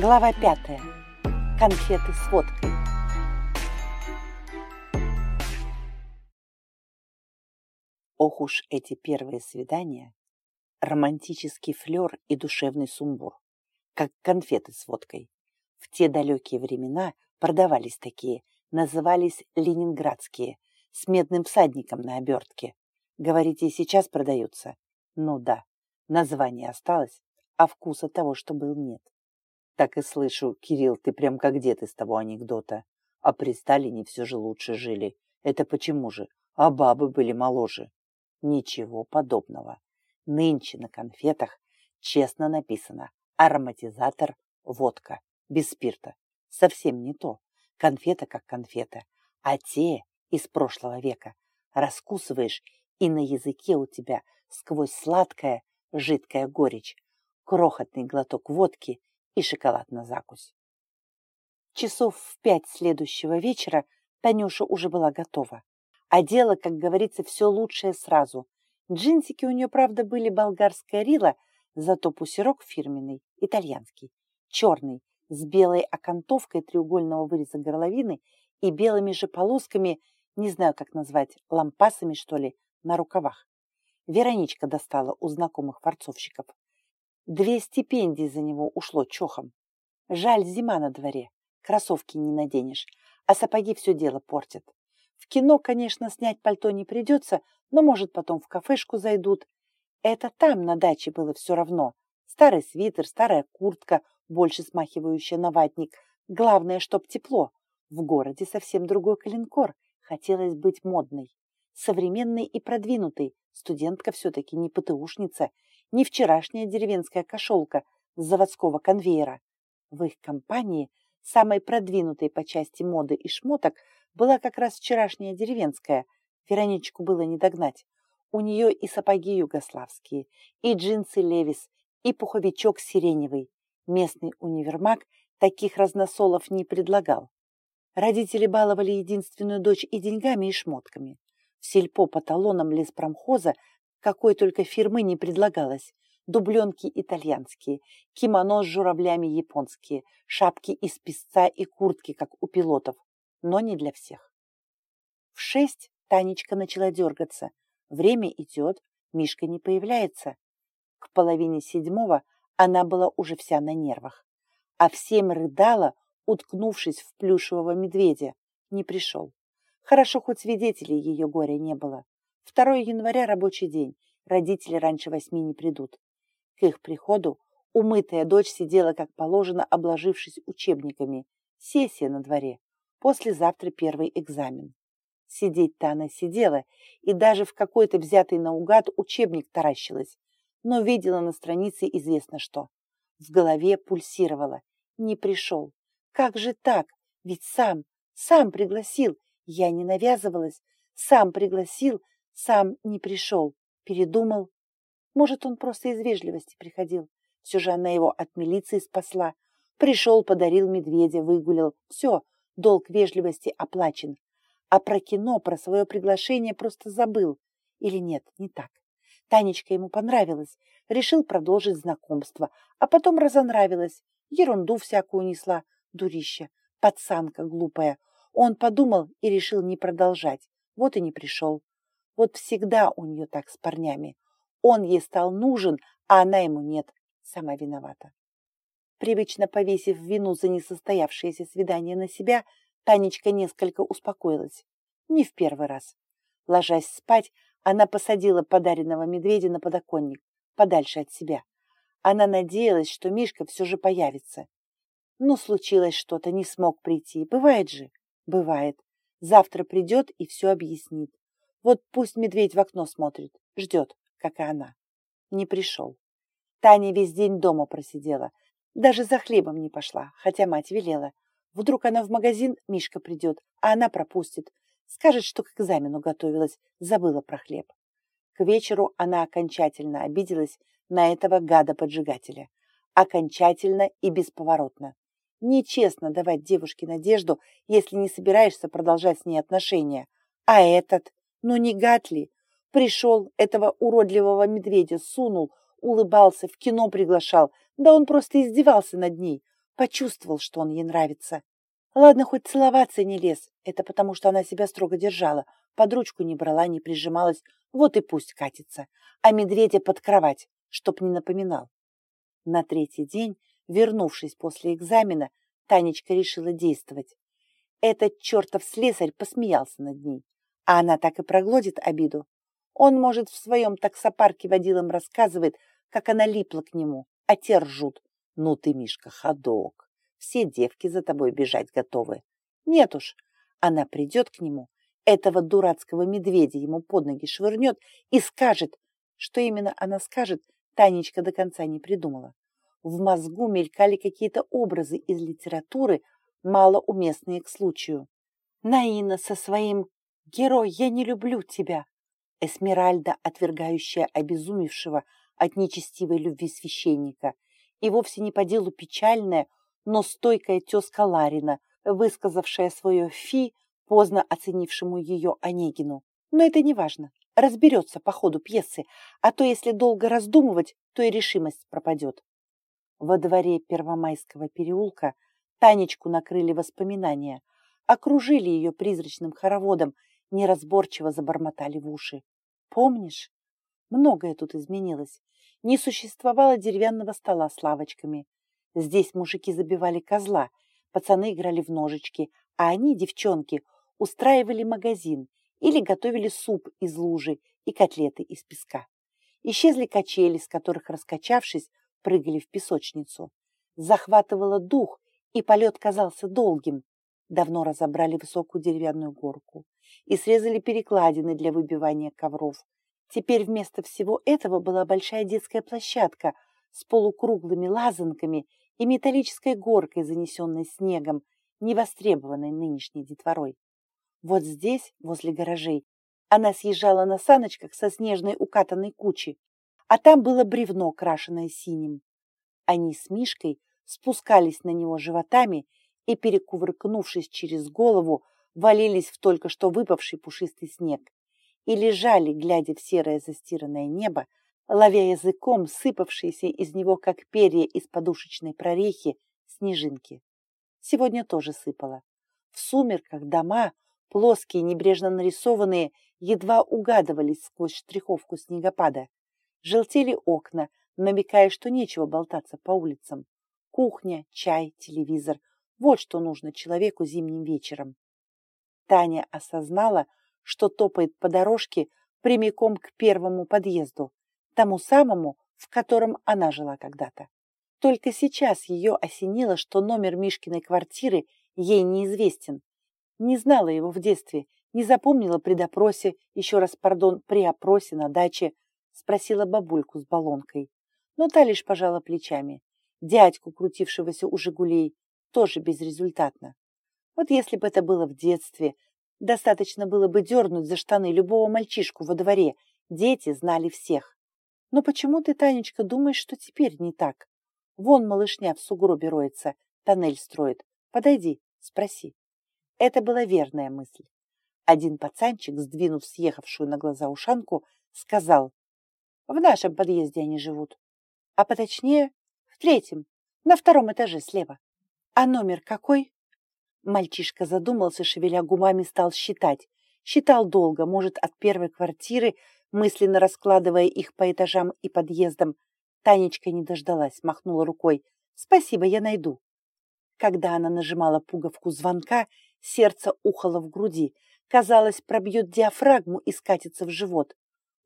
Глава пятая. Конфеты с водкой. Ох уж эти первые свидания. Романтический флер и душевный сумбур. Как конфеты с водкой. В те далекие времена продавались такие, назывались ленинградские, с медным всадником на обертке. Говорите, сейчас продаются? Ну да, название осталось, а вкуса того, что был, нет. Так и слышу, Кирилл, ты прям как дед из того анекдота. А при Сталине все же лучше жили. Это почему же? А бабы были моложе. Ничего подобного. Нынче на конфетах честно написано ароматизатор водка, без спирта. Совсем не то. Конфета как конфета. А те из прошлого века раскусываешь, и на языке у тебя сквозь сладкая жидкая горечь, крохотный глоток водки и шоколад на закусь. Часов в пять следующего вечера Танюша уже была готова. Одела, как говорится, все лучшее сразу. Джинсики у нее, правда, были болгарская рила, зато пусирок фирменный, итальянский, черный, с белой окантовкой треугольного выреза горловины и белыми же полосками, не знаю, как назвать, лампасами, что ли, на рукавах. Вероничка достала у знакомых форцовщиков. Две стипендии за него ушло чохом. Жаль, зима на дворе, кроссовки не наденешь, а сапоги все дело портят. В кино, конечно, снять пальто не придется, но, может, потом в кафешку зайдут. Это там, на даче, было все равно. Старый свитер, старая куртка, больше смахивающая на ватник. Главное, чтоб тепло. В городе совсем другой калинкор. Хотелось быть модной. Современной и продвинутой. Студентка все-таки не ПТУшница, не вчерашняя деревенская кошелка с заводского конвейера. В их компании самой продвинутой по части моды и шмоток была как раз вчерашняя деревенская. Вероничку было не догнать. У нее и сапоги югославские, и джинсы Левис, и пуховичок сиреневый. Местный универмаг таких разносолов не предлагал. Родители баловали единственную дочь и деньгами, и шмотками. В сельпо по талонам леспромхоза какой только фирмы не предлагалось. Дубленки итальянские, кимоно с журавлями японские, шапки из песца и куртки, как у пилотов, но не для всех. В шесть Танечка начала дергаться. Время идет, Мишка не появляется. К половине седьмого она была уже вся на нервах. А в семь рыдала, уткнувшись в плюшевого медведя. Не пришел. Хорошо, хоть свидетелей ее горя не было. 2 января рабочий день. Родители раньше восьми не придут. К их приходу умытая дочь сидела, как положено, обложившись учебниками. Сессия на дворе. Послезавтра первый экзамен. Сидеть-то она сидела и даже в какой-то взятый наугад учебник таращилась, но видела на странице известно что. В голове пульсировало. Не пришел. Как же так? Ведь сам, сам пригласил. Я не навязывалась. Сам пригласил, сам не пришел, передумал. Может, он просто из вежливости приходил. Все же она его от милиции спасла. Пришел, подарил медведя, выгулял. Все, долг вежливости оплачен. А про кино, про свое приглашение просто забыл. Или нет, не так. Танечка ему понравилась. Решил продолжить знакомство. А потом разонравилась. Ерунду всякую несла. Дурища. Пацанка глупая. Он подумал и решил не продолжать. Вот и не пришел. Вот всегда у нее так с парнями. Он ей стал нужен, а она ему нет. Сама виновата. Привычно повесив вину за несостоявшееся свидание на себя, Танечка несколько успокоилась. Не в первый раз. Ложась спать, она посадила подаренного медведя на подоконник, подальше от себя. Она надеялась, что Мишка все же появится. Но случилось что-то, не смог прийти. Бывает же? Бывает. Завтра придет и все объяснит. Вот пусть медведь в окно смотрит, ждет, как и она. Не пришел. Таня весь день дома просидела. Даже за хлебом не пошла, хотя мать велела. Вдруг она в магазин, Мишка придет, а она пропустит. Скажет, что к экзамену готовилась, забыла про хлеб. К вечеру она окончательно обиделась на этого гада-поджигателя. Окончательно и бесповоротно. Нечестно давать девушке надежду, если не собираешься продолжать с ней отношения. А этот но не гад ли? Пришел, этого уродливого медведя сунул, улыбался, в кино приглашал. Да он просто издевался над ней. Почувствовал, что он ей нравится. Ладно, хоть целоваться не лез. Это потому, что она себя строго держала. Под ручку не брала, не прижималась. Вот и пусть катится. А медведя под кровать, чтоб не напоминал. На третий день, вернувшись после экзамена, Танечка решила действовать. Этот чертов слесарь посмеялся над ней, а она так и проглотит обиду. Он, может, в своем таксопарке водилам рассказывает, как она липла к нему, а те ржут. Ну ты, Мишка, ходок, все девки за тобой бежать готовы. Нет уж, она придет к нему, этого дурацкого медведя ему под ноги швырнет и скажет, что именно она скажет, Танечка до конца не придумала. В мозгу мелькали какие-то образы из литературы, малоуместные к случаю. Наина со своим «Герой, я не люблю тебя», Эсмеральда, отвергающая обезумевшего от нечестивой любви священника, и вовсе не по делу печальная, но стойкая тезка Ларина, высказавшая свое «фи» поздно оценившему ее Онегину. Но это не важно. Разберется по ходу пьесы, а то если долго раздумывать, то и решимость пропадет. Во дворе Первомайского переулка Танечку накрыли воспоминания, окружили ее призрачным хороводом, неразборчиво забормотали в уши. Помнишь? Многое тут изменилось. Не существовало деревянного стола с лавочками. Здесь мужики забивали козла, пацаны играли в ножички, а они, девчонки, устраивали магазин или готовили суп из лужи и котлеты из песка. Исчезли качели, с которых, раскачавшись, прыгали в песочницу. Захватывало дух, и полет казался долгим. Давно разобрали высокую деревянную горку и срезали перекладины для выбивания ковров. Теперь вместо всего этого была большая детская площадка с полукруглыми лазанками и металлической горкой, занесенной снегом, невостребованной нынешней детворой. Вот здесь, возле гаражей, она съезжала на саночках со снежной укатанной кучи, а там было бревно, крашеное синим. Они с Мишкой спускались на него животами и, перекувыркнувшись через голову, валились в только что выпавший пушистый снег и лежали, глядя в серое застиранное небо, ловя языком сыпавшиеся из него, как перья из подушечной прорехи, снежинки. Сегодня тоже сыпало. В сумерках дома, плоские, небрежно нарисованные, едва угадывались сквозь штриховку снегопада. Желтели окна, намекая, что нечего болтаться по улицам. Кухня, чай, телевизор – вот что нужно человеку зимним вечером. Таня осознала, что топает по дорожке прямиком к первому подъезду, тому самому, в котором она жила когда-то. Только сейчас ее осенило, что номер Мишкиной квартиры ей неизвестен. Не знала его в детстве, не запомнила при допросе, еще раз, пардон, при опросе на даче, спросила бабульку с баллонкой. Но та лишь пожала плечами. Дядьку, крутившегося у «Жигулей», тоже безрезультатно. Вот если бы это было в детстве, Достаточно было бы дернуть за штаны любого мальчишку во дворе. Дети знали всех. Но почему ты, Танечка, думаешь, что теперь не так? Вон малышня в сугробе роется, тоннель строит. Подойди, спроси. Это была верная мысль. Один пацанчик, сдвинув съехавшую на глаза ушанку, сказал, «В нашем подъезде они живут, а поточнее в третьем, на втором этаже слева. А номер какой?» Мальчишка задумался, шевеля губами, стал считать. Считал долго, может, от первой квартиры, мысленно раскладывая их по этажам и подъездам. Танечка не дождалась, махнула рукой. «Спасибо, я найду». Когда она нажимала пуговку звонка, сердце ухало в груди. Казалось, пробьет диафрагму и скатится в живот.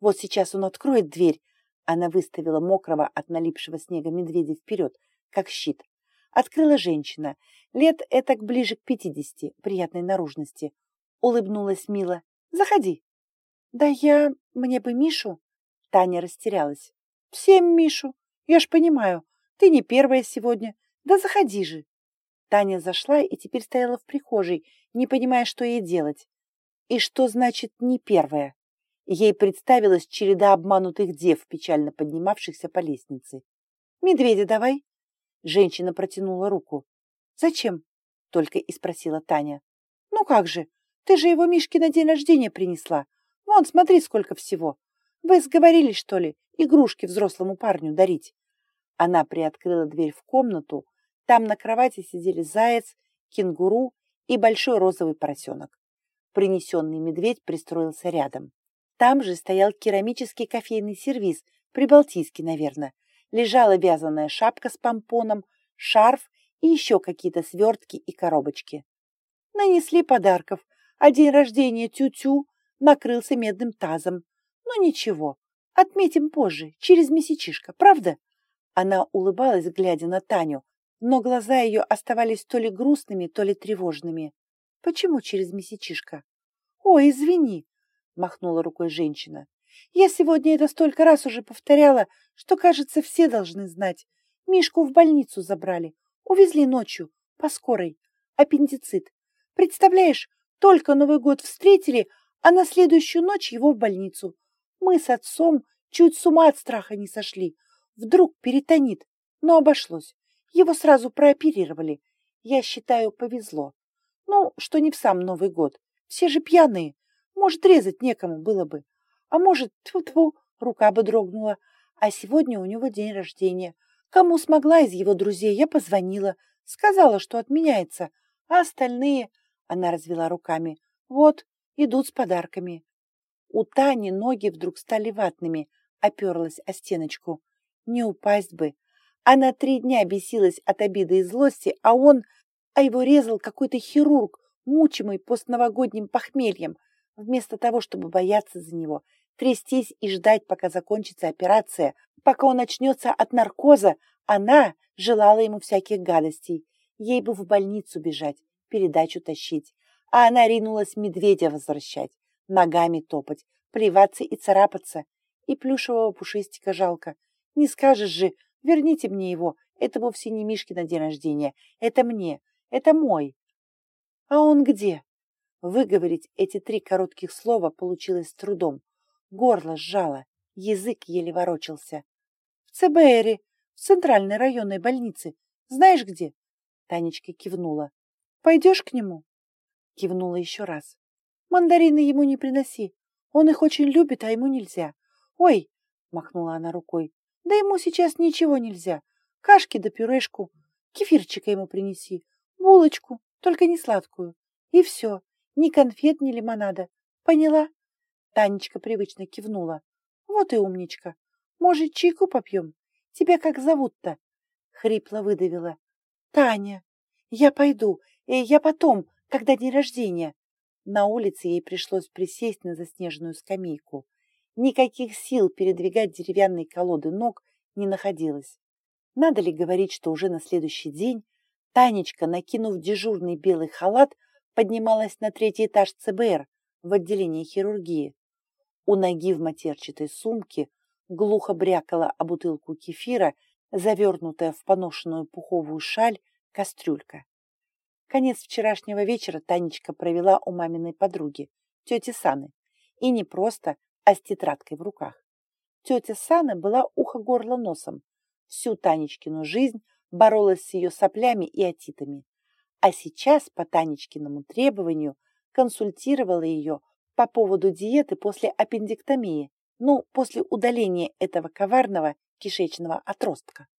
Вот сейчас он откроет дверь. Она выставила мокрого от налипшего снега медведя вперед, как щит. Открыла женщина, лет этак ближе к пятидесяти, приятной наружности. Улыбнулась мило. «Заходи». «Да я... мне бы Мишу». Таня растерялась. «Всем Мишу. Я ж понимаю, ты не первая сегодня. Да заходи же». Таня зашла и теперь стояла в прихожей, не понимая, что ей делать. И что значит «не первая»? Ей представилась череда обманутых дев, печально поднимавшихся по лестнице. «Медведя давай», Женщина протянула руку. «Зачем?» — только и спросила Таня. «Ну как же, ты же его Мишке на день рождения принесла. Вон, смотри, сколько всего. Вы сговорились, что ли, игрушки взрослому парню дарить?» Она приоткрыла дверь в комнату. Там на кровати сидели заяц, кенгуру и большой розовый поросенок. Принесенный медведь пристроился рядом. Там же стоял керамический кофейный сервиз, прибалтийский, наверное. Лежала вязаная шапка с помпоном, шарф и еще какие-то свертки и коробочки. Нанесли подарков, а день рождения тю-тю накрылся медным тазом. Ну ничего, отметим позже, через месячишко, правда? Она улыбалась, глядя на Таню, но глаза ее оставались то ли грустными, то ли тревожными. Почему через месячишко? Ой, извини, махнула рукой женщина. Я сегодня это столько раз уже повторяла, что, кажется, все должны знать. Мишку в больницу забрали. Увезли ночью, по скорой. Аппендицит. Представляешь, только Новый год встретили, а на следующую ночь его в больницу. Мы с отцом чуть с ума от страха не сошли. Вдруг перитонит, но обошлось. Его сразу прооперировали. Я считаю, повезло. Ну, что не в сам Новый год. Все же пьяные. Может, резать некому было бы. А может, тьфу-тьфу, рука бы дрогнула. А сегодня у него день рождения. Кому смогла из его друзей, я позвонила. Сказала, что отменяется. А остальные... Она развела руками. Вот, идут с подарками. У Тани ноги вдруг стали ватными, оперлась о стеночку. Не упасть бы. Она три дня бесилась от обиды и злости, а он... А его резал какой-то хирург, мучимый постновогодним похмельем. Вместо того, чтобы бояться за него, трястись и ждать, пока закончится операция, пока он очнется от наркоза, она желала ему всяких гадостей. Ей бы в больницу бежать, передачу тащить. А она ринулась медведя возвращать, ногами топать, плеваться и царапаться. И плюшевого пушистика жалко. Не скажешь же, верните мне его, это вовсе не Мишки на день рождения, это мне, это мой. А он где? Выговорить эти три коротких слова получилось с трудом. Горло сжало, язык еле ворочался. В ЦБРе, в центральной районной больнице. Знаешь где? Танечка кивнула. Пойдешь к нему? Кивнула еще раз. Мандарины ему не приноси. Он их очень любит, а ему нельзя. Ой, махнула она рукой. Да ему сейчас ничего нельзя. Кашки да пюрешку. Кефирчика ему принеси. Булочку, только не сладкую. И все. Ни конфет, ни лимонада. Поняла? Танечка привычно кивнула. Вот и умничка. Может, чайку попьем? Тебя как зовут-то? Хрипло выдавила. Таня. Я пойду. И э, я потом, когда день рождения. На улице ей пришлось присесть на заснеженную скамейку. Никаких сил передвигать деревянные колоды ног не находилось. Надо ли говорить, что уже на следующий день Танечка, накинув дежурный белый халат, поднималась на третий этаж ЦБР в отделении хирургии. У ноги в матерчатой сумке глухо брякала о бутылку кефира, завернутая в поношенную пуховую шаль, кастрюлька. Конец вчерашнего вечера Танечка провела у маминой подруги, тети Саны. И не просто, а с тетрадкой в руках. Тетя Сана была ухо-горло-носом. Всю Танечкину жизнь боролась с ее соплями и отитами. А сейчас по Танечкиному требованию консультировала ее по поводу диеты после аппендиктомии, ну, после удаления этого коварного кишечного отростка.